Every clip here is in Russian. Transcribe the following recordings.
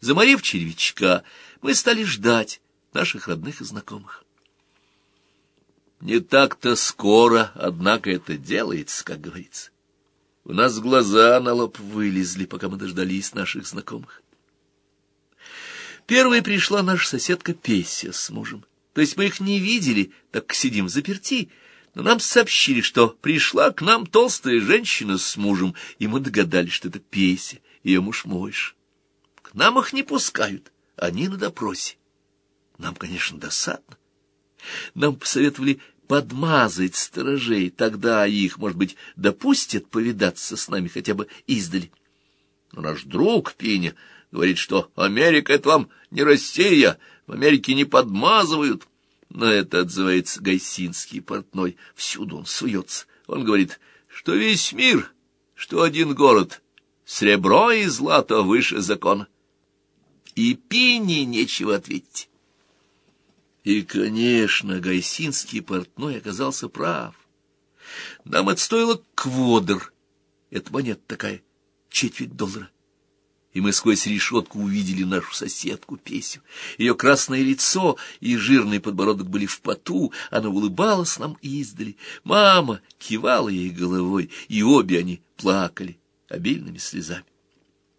Заморив червячка, мы стали ждать наших родных и знакомых. Не так-то скоро, однако, это делается, как говорится. У нас глаза на лоб вылезли, пока мы дождались наших знакомых. Первой пришла наша соседка Песя с мужем. То есть мы их не видели, так сидим заперти, но нам сообщили, что пришла к нам толстая женщина с мужем, и мы догадались, что это Песя, ее муж Мойш. Нам их не пускают, они на допросе. Нам, конечно, досадно. Нам посоветовали подмазать сторожей, тогда их, может быть, допустят повидаться с нами хотя бы издали. Но наш друг Пиня говорит, что Америка — это вам не Россия, в Америке не подмазывают. На это отзывается Гайсинский портной. Всюду он суется. Он говорит, что весь мир, что один город, сребро и злато выше закона. И Пине нечего ответить. И, конечно, Гайсинский портной оказался прав. Нам это стоило квадр. Это монета такая, четверть доллара и мы сквозь решетку увидели нашу соседку Песю. Ее красное лицо и жирный подбородок были в поту, она улыбалась нам издали. Мама кивала ей головой, и обе они плакали обильными слезами.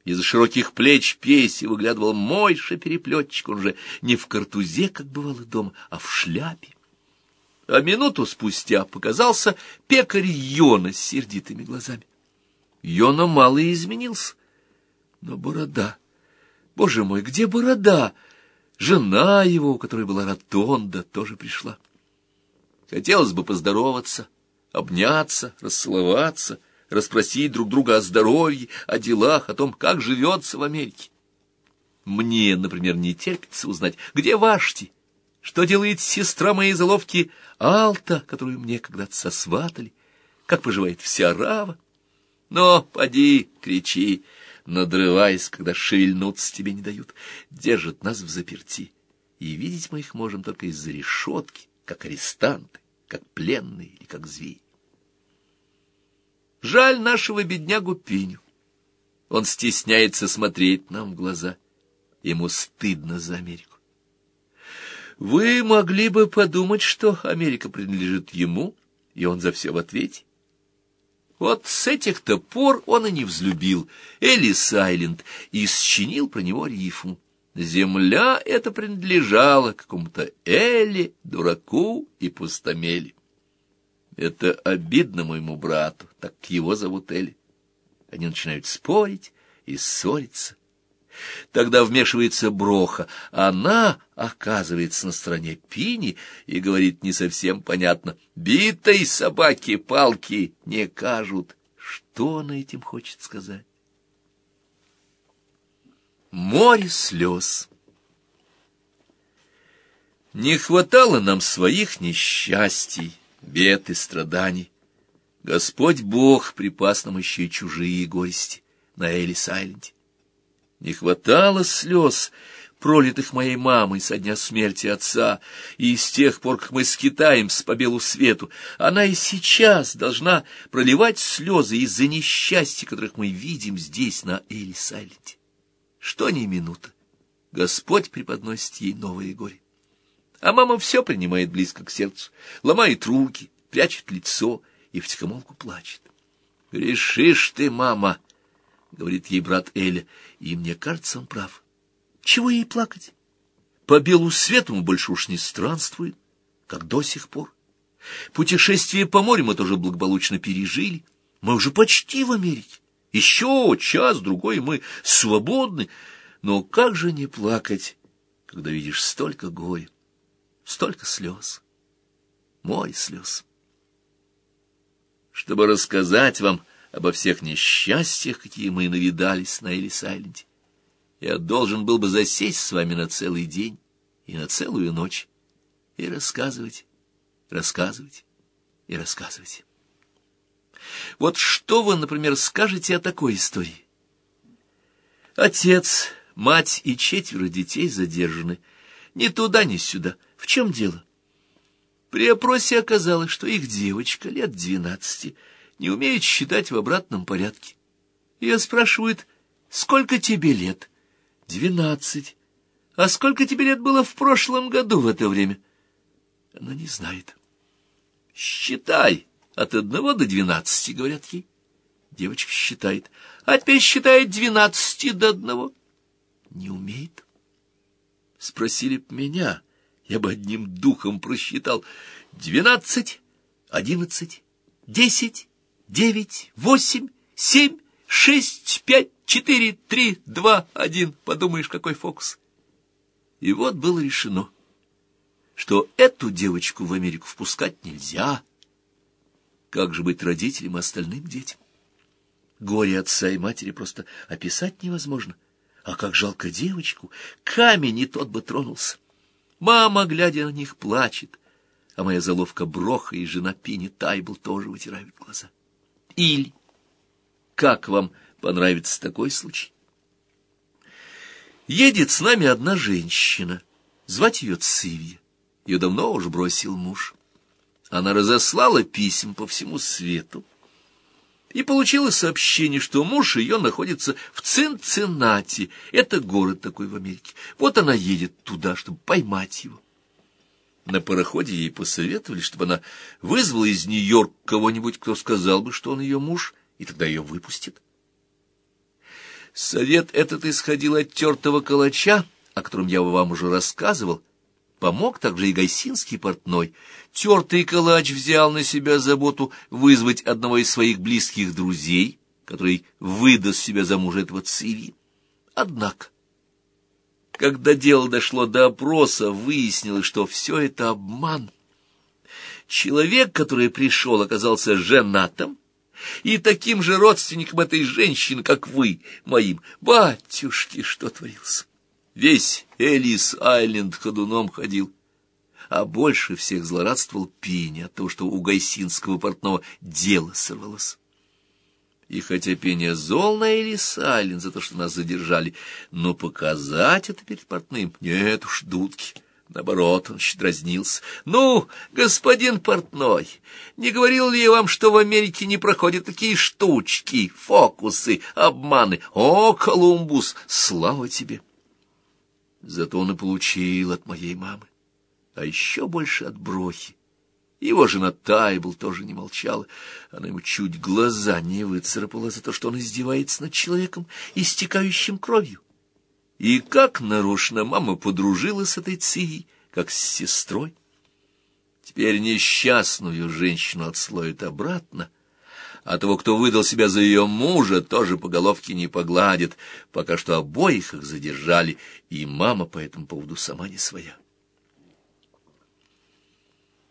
Из-за широких плеч Песи выглядывал мойша переплетчик, он же не в картузе, как бывало дома, а в шляпе. А минуту спустя показался пекарь Йона с сердитыми глазами. Йона мало изменился но борода... Боже мой, где борода? Жена его, у которой была ротонда, тоже пришла. Хотелось бы поздороваться, обняться, расцеловаться, расспросить друг друга о здоровье, о делах, о том, как живется в Америке. Мне, например, не терпится узнать, где Вашти, что делает сестра моей заловки Алта, которую мне когда-то сосватали, как поживает вся Рава. Но, поди, кричи, надрываясь, когда шевельнуться тебе не дают, держат нас в заперти, и видеть мы их можем только из-за решетки, как арестанты, как пленные или как звери. Жаль нашего беднягу Пиню. Он стесняется смотреть нам в глаза. Ему стыдно за Америку. Вы могли бы подумать, что Америка принадлежит ему, и он за все в ответе. Вот с этих-то пор он и не взлюбил Элли Сайленд и счинил про него рифму. Земля эта принадлежала какому-то Элли, дураку и пустомели. Это обидно моему брату, так его зовут Элли. Они начинают спорить и ссориться. Тогда вмешивается Броха. Она оказывается на стороне Пини и говорит не совсем понятно. «Битой собаки палки не кажут». Что она этим хочет сказать? Море слез. Не хватало нам своих несчастий, бед и страданий. Господь Бог припас нам еще и чужие гости на Элис-Айленде. Не хватало слез, пролитых моей мамой со дня смерти отца, и с тех пор, как мы скитаемся по белу свету, она и сейчас проливать слезы из-за несчастья, которых мы видим здесь, на Элис-Айленде. Что ни минута, Господь преподносит ей новые горе. А мама все принимает близко к сердцу, ломает руки, прячет лицо и втихомолку плачет. «Решишь ты, мама!» — говорит ей брат Эля, и мне кажется, он прав. Чего ей плакать? По белу свету мы больше уж не странствует, как до сих пор. Путешествие по морю мы тоже благополучно пережили. Мы уже почти в Америке. Еще час-другой мы свободны. Но как же не плакать, когда видишь столько горя, столько слез, море слез? Чтобы рассказать вам обо всех несчастьях, какие мы навидались на Элис-Айленде. Я должен был бы засесть с вами на целый день и на целую ночь и рассказывать, рассказывать и рассказывать. Вот что вы, например, скажете о такой истории? Отец, мать и четверо детей задержаны. Ни туда, ни сюда. В чем дело? При опросе оказалось, что их девочка лет двенадцати — не умеет считать в обратном порядке. Ее спрашивают, сколько тебе лет? Двенадцать. А сколько тебе лет было в прошлом году в это время? Она не знает. Считай от одного до двенадцати, говорят ей. Девочка считает. А теперь считает двенадцати до одного. Не умеет. Спросили б меня, я бы одним духом просчитал. Двенадцать, одиннадцать, десять, девять, восемь, семь, шесть, пять, четыре, три, два, один. Подумаешь, какой фокус. И вот было решено, что эту девочку в Америку впускать нельзя. Как же быть родителям остальным детям? Горе отца и матери просто описать невозможно. А как жалко девочку, камень и тот бы тронулся. Мама, глядя на них, плачет, а моя заловка Броха и жена Пини Тайбл тоже вытирают глаза. Или, как вам понравится такой случай? Едет с нами одна женщина, звать ее Цивья. Ее давно уж бросил муж. Она разослала писем по всему свету и получила сообщение, что муж ее находится в Цинциннати. Это город такой в Америке. Вот она едет туда, чтобы поймать его. На пароходе ей посоветовали, чтобы она вызвала из Нью-Йорка кого-нибудь, кто сказал бы, что он ее муж, и тогда ее выпустит. Совет этот исходил от тертого калача, о котором я вам уже рассказывал, Помог также и гайсинский портной. Тертый калач взял на себя заботу вызвать одного из своих близких друзей, который выдаст себя за мужа этого Циви. Однако, когда дело дошло до опроса, выяснилось, что все это обман. Человек, который пришел, оказался женатым, и таким же родственником этой женщины, как вы, моим. Батюшки, что творился! Весь Элис-Айленд ходуном ходил. А больше всех злорадствовал Пеня от того, что у гайсинского портного дело сорвалось. И хотя Пеня зол на Элис-Айленд за то, что нас задержали, но показать это перед портным нет уж, дудки. Наоборот, он дразнился. «Ну, господин портной, не говорил ли я вам, что в Америке не проходят такие штучки, фокусы, обманы? О, Колумбус, слава тебе!» Зато он и получил от моей мамы, а еще больше от Брохи. Его жена Тайбл тоже не молчала. Она ему чуть глаза не выцарапала за то, что он издевается над человеком, истекающим кровью. И как нарочно мама подружилась с этой Цией, как с сестрой. Теперь несчастную женщину отслоят обратно — а того, кто выдал себя за ее мужа, тоже по головке не погладит. Пока что обоих их задержали, и мама по этому поводу сама не своя.